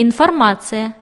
информация.